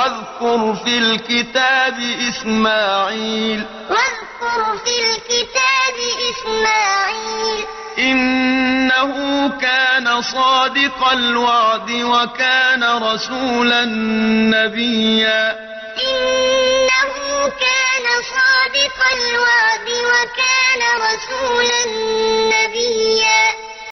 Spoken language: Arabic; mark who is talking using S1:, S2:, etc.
S1: واذكر في الكتاب إسماعيل.
S2: واذكر في الكتاب إسماعيل.
S1: إنه كان صادق الوعد وكان رسولا نبيا.
S2: إنه كان صادق الوعد وكان رسولا نبيا